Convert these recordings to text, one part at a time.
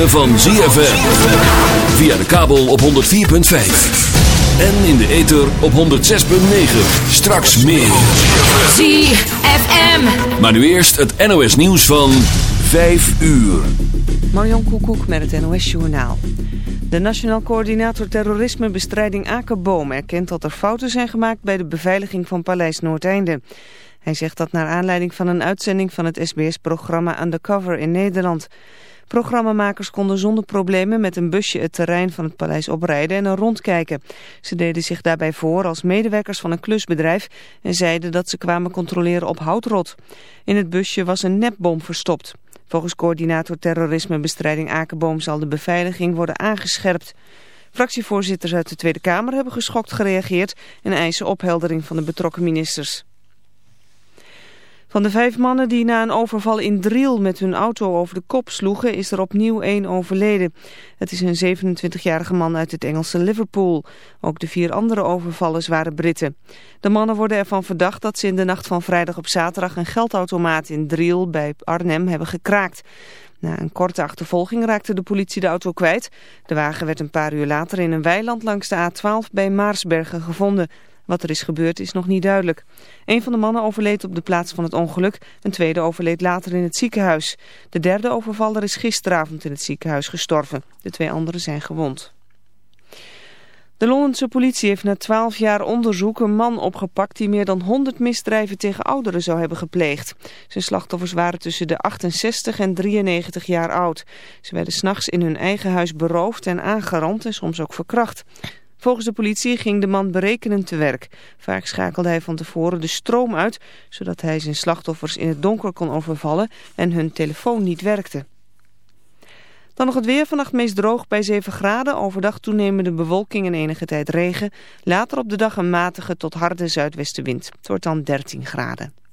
ritme van ZFM. Via de kabel op 104.5. En in de ether op 106.9. Straks meer. ZFM. Maar nu eerst het NOS nieuws van 5 uur. Marjon Koekoek met het NOS Journaal. De Nationaal Coördinator Terrorismebestrijding Akenboom erkent dat er fouten zijn gemaakt bij de beveiliging van Paleis Noordeinde. Hij zegt dat naar aanleiding van een uitzending van het SBS-programma Undercover in Nederland. Programmamakers konden zonder problemen met een busje het terrein van het paleis oprijden en er rondkijken. Ze deden zich daarbij voor als medewerkers van een klusbedrijf en zeiden dat ze kwamen controleren op houtrot. In het busje was een nepbom verstopt. Volgens coördinator terrorismebestrijding Akenboom zal de beveiliging worden aangescherpt. Fractievoorzitters uit de Tweede Kamer hebben geschokt gereageerd en eisen opheldering van de betrokken ministers. Van de vijf mannen die na een overval in Driel met hun auto over de kop sloegen, is er opnieuw één overleden. Het is een 27-jarige man uit het Engelse Liverpool. Ook de vier andere overvallers waren Britten. De mannen worden ervan verdacht dat ze in de nacht van vrijdag op zaterdag een geldautomaat in Driel bij Arnhem hebben gekraakt. Na een korte achtervolging raakte de politie de auto kwijt. De wagen werd een paar uur later in een weiland langs de A12 bij Maarsbergen gevonden. Wat er is gebeurd is nog niet duidelijk. Een van de mannen overleed op de plaats van het ongeluk. Een tweede overleed later in het ziekenhuis. De derde overvaller is gisteravond in het ziekenhuis gestorven. De twee anderen zijn gewond. De Londense politie heeft na twaalf jaar onderzoek een man opgepakt die meer dan 100 misdrijven tegen ouderen zou hebben gepleegd. Zijn slachtoffers waren tussen de 68 en 93 jaar oud. Ze werden s'nachts in hun eigen huis beroofd en aangerand en soms ook verkracht. Volgens de politie ging de man berekenend te werk. Vaak schakelde hij van tevoren de stroom uit, zodat hij zijn slachtoffers in het donker kon overvallen en hun telefoon niet werkte. Dan nog het weer, vannacht meest droog bij 7 graden. Overdag toenemende bewolking en enige tijd regen. Later op de dag een matige tot harde zuidwestenwind. Het wordt dan 13 graden.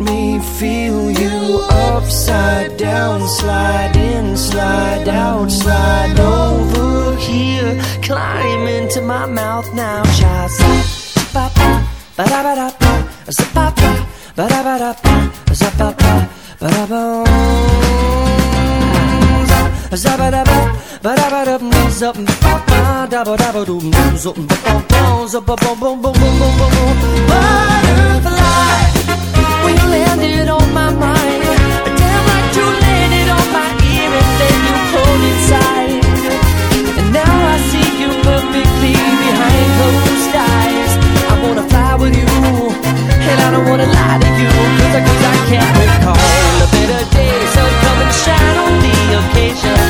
me feel you upside down, slide in, slide out, slide over here, climb into my mouth now. Butterfly can't recall a better day. And shine on the occasion.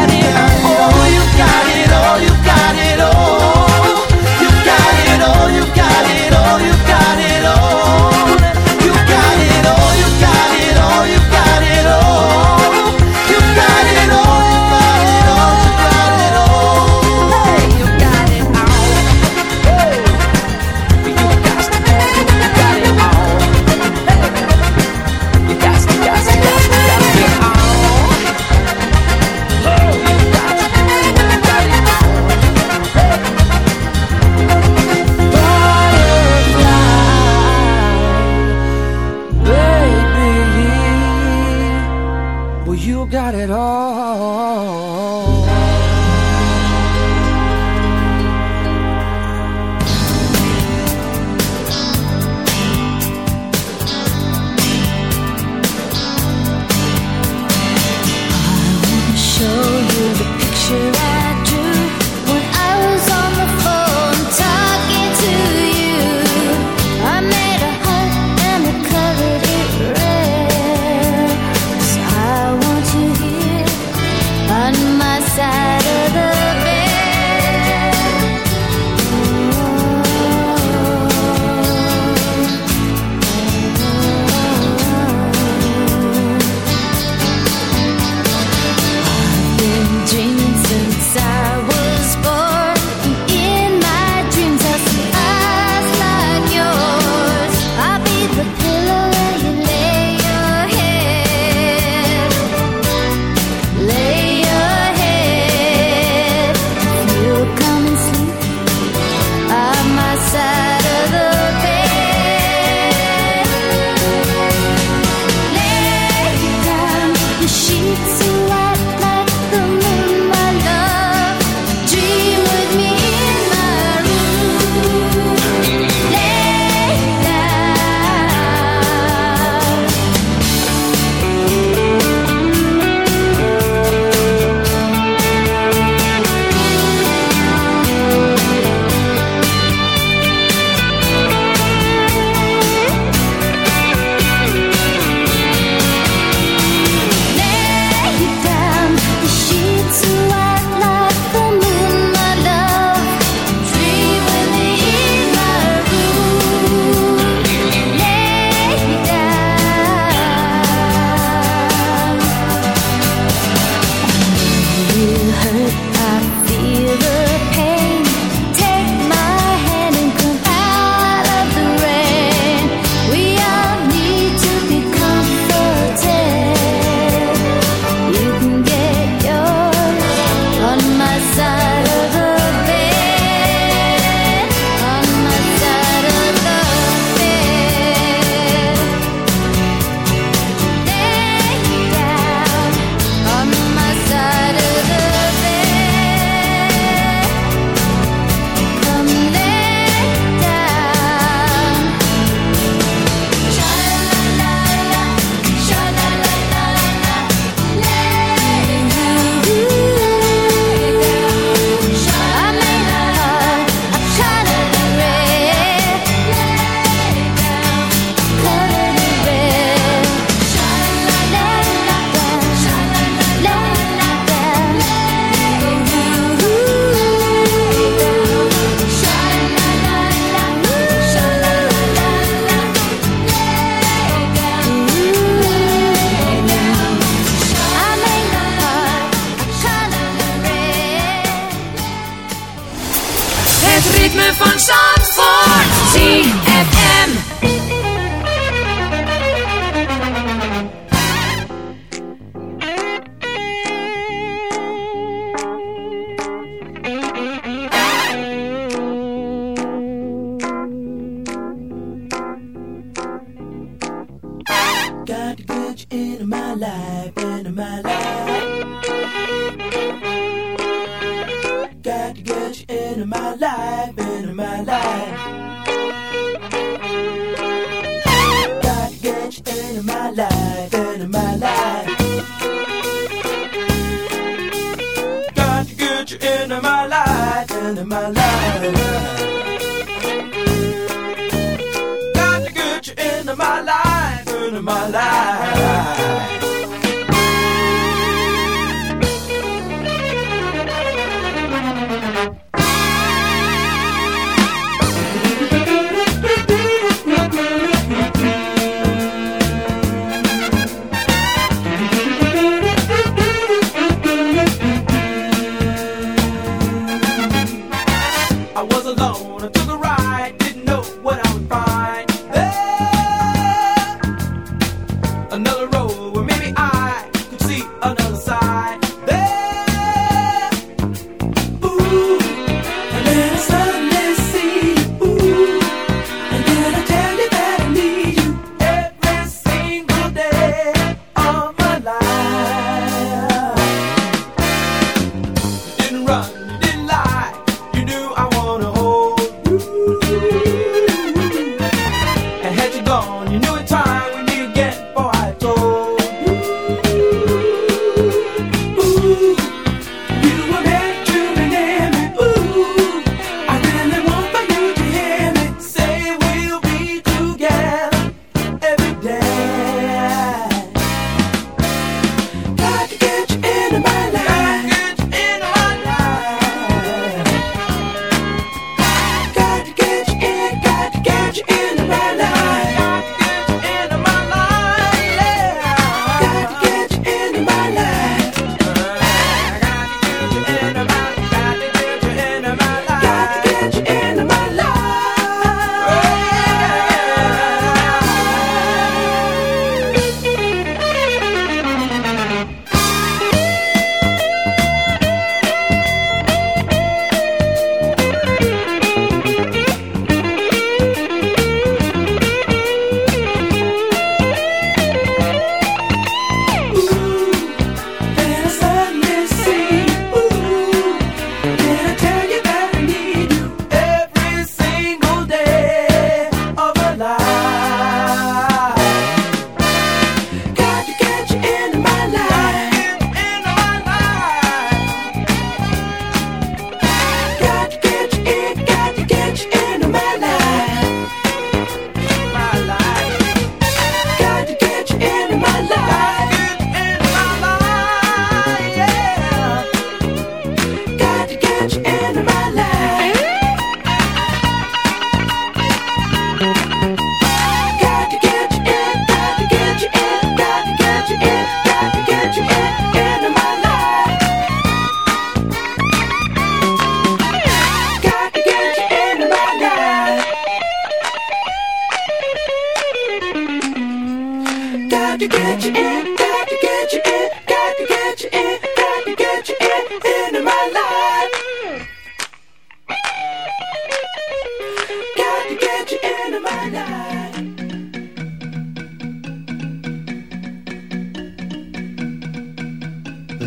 got it. Oh, you got it. Oh, you got it. Oh, you got it. my life, end of my life. Got to get you into my life, into my life.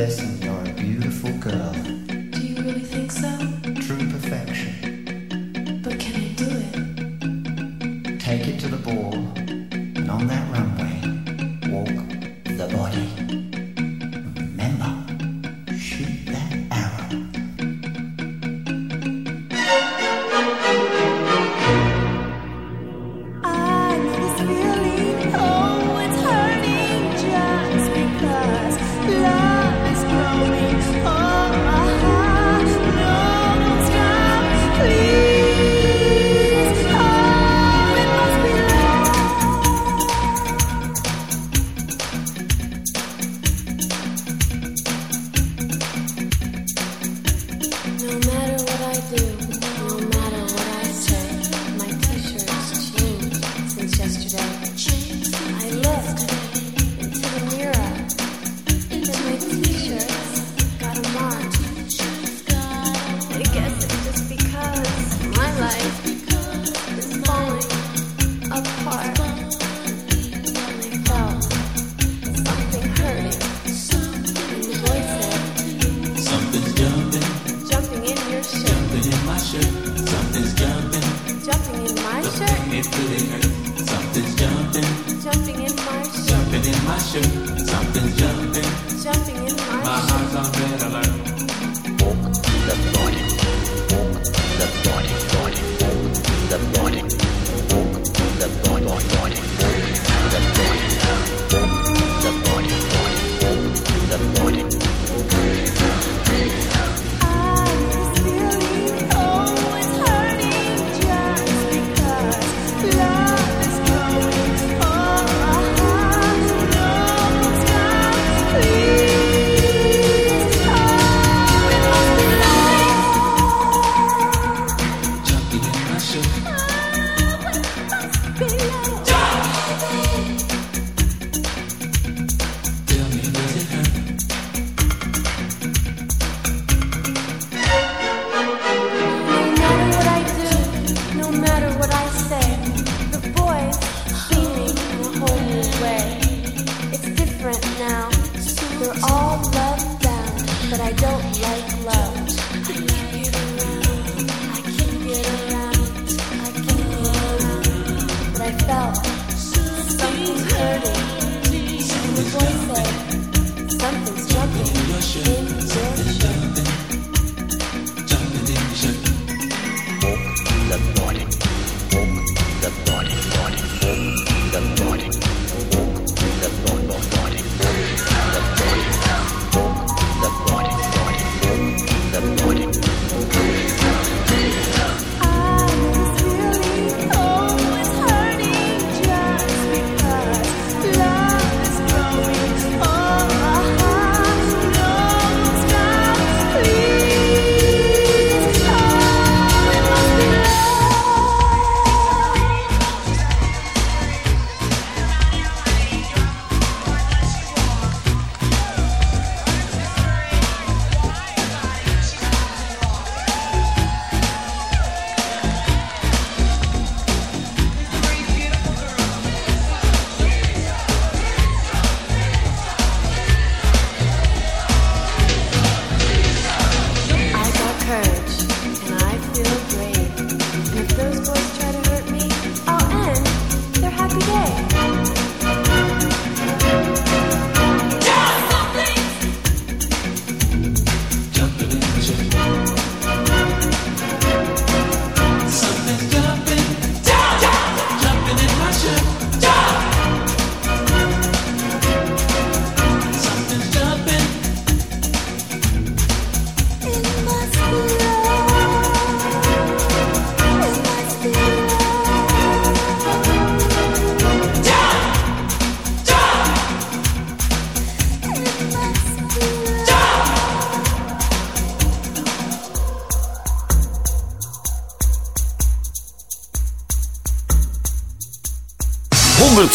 listen.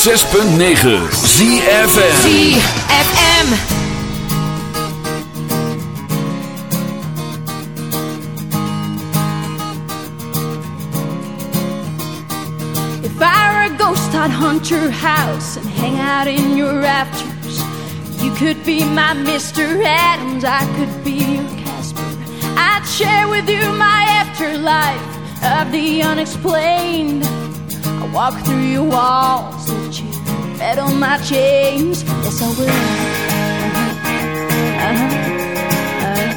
106.9 ZFM ZFM I'd hunt your house and hang out in your rafters. You could be my Mr. Adams, I could be your Casper. I'd share with you my afterlife of the unexplained. I walk through your walls. Set rattle my chains. Yes, I will. Uh-huh. Uh-huh. Uh-huh.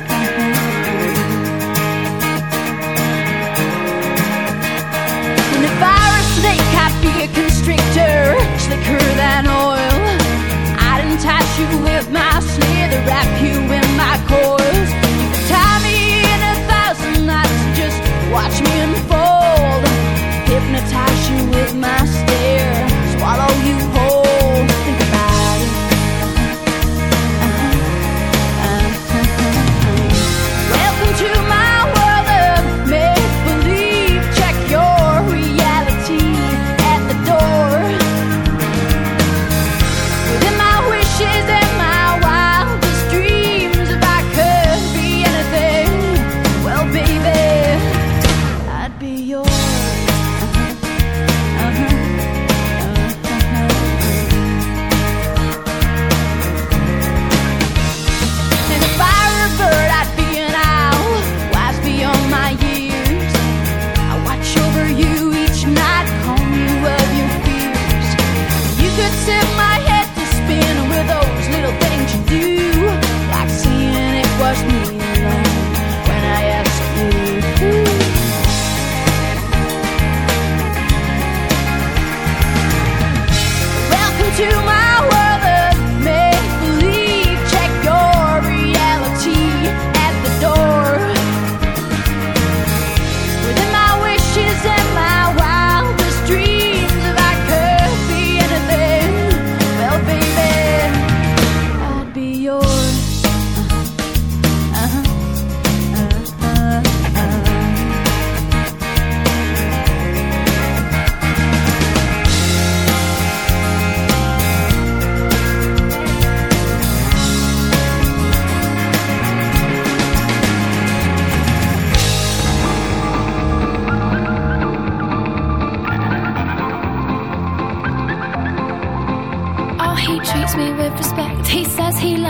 And if I were a snake, I'd be a constrictor, slicker than oil. I'd entice you with my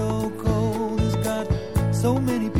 So cold. It's got so many people,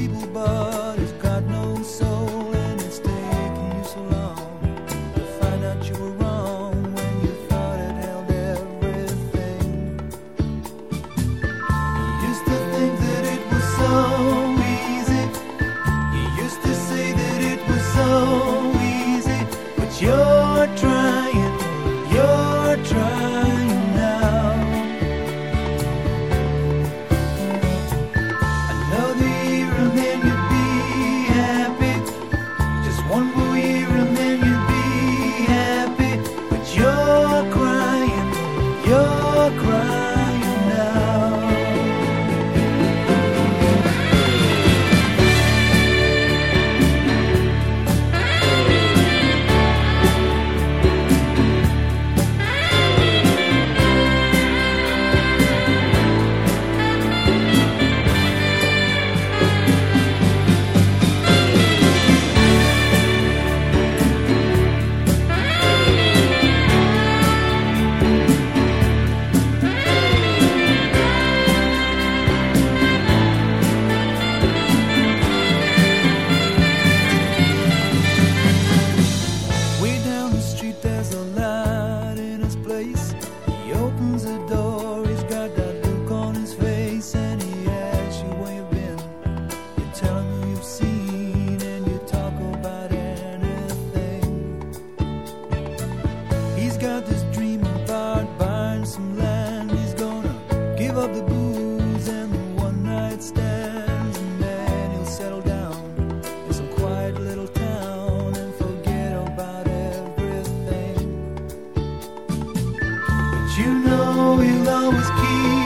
he'll always keep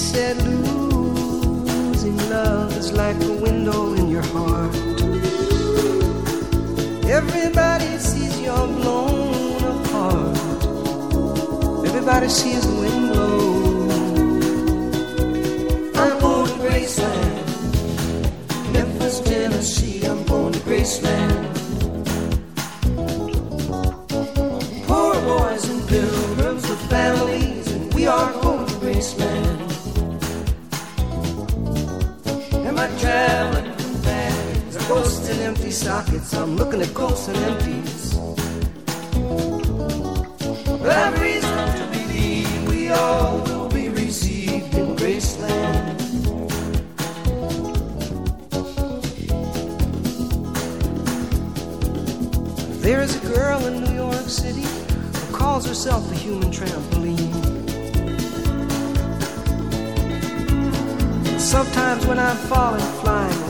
said, Losing love is like a window in your heart. Everybody sees you're blown apart. Everybody sees the wind blow. I'm going to Graceland, Memphis, Tennessee. I'm going to Graceland. Poor boys and pilgrims with families, and we are going to Graceland. Ghosts and empty sockets. I'm looking at ghosts and empties. I've reason to believe we all will be received in Graceland. There is a girl in New York City who calls herself the human trampoline. Sometimes when I'm falling, flying,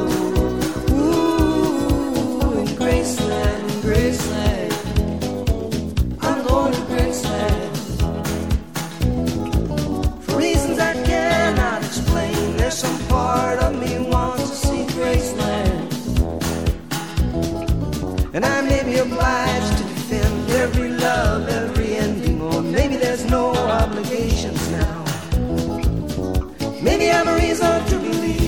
Now. Maybe I'm a reason to believe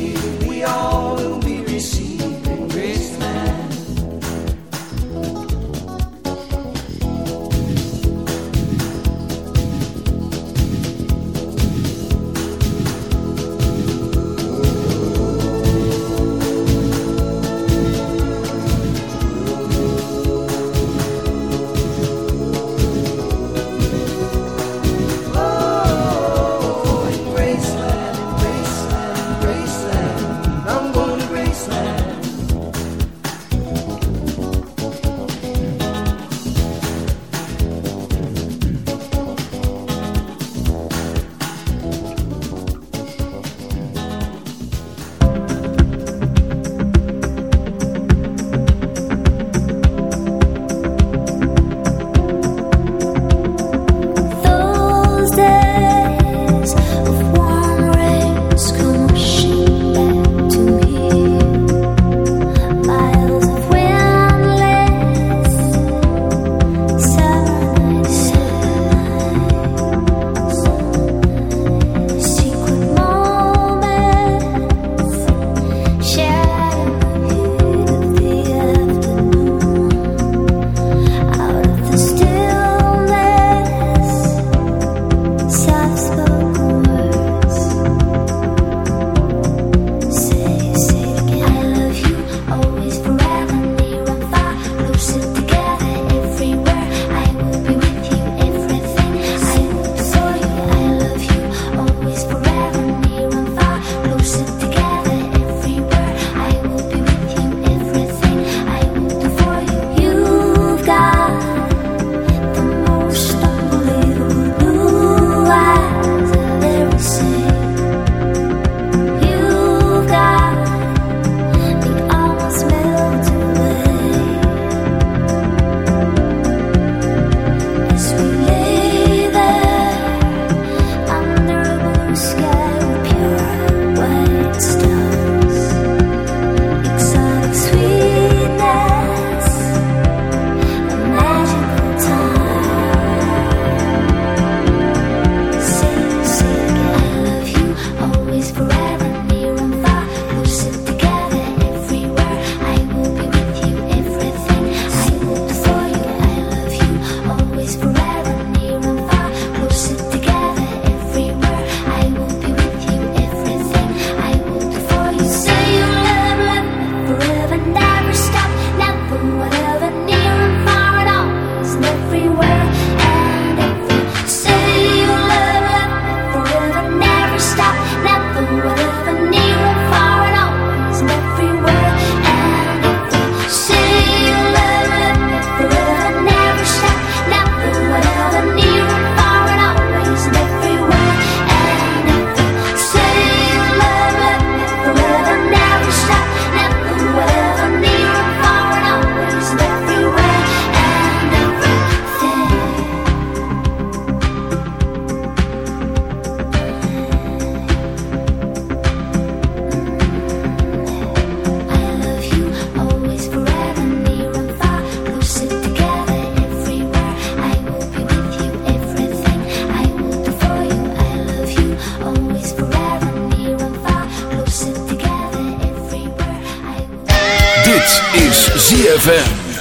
ZFM.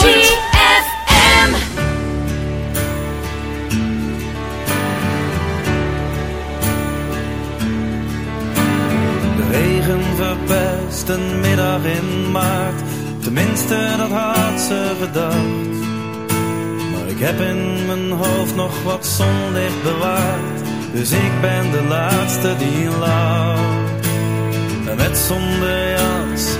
ZFM. De regen verpest een middag in maart. Tenminste, dat had ze gedacht. Maar ik heb in mijn hoofd nog wat zonlicht bewaard. Dus ik ben de laatste die lacht. En met zonder jas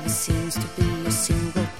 Never seems to be a single.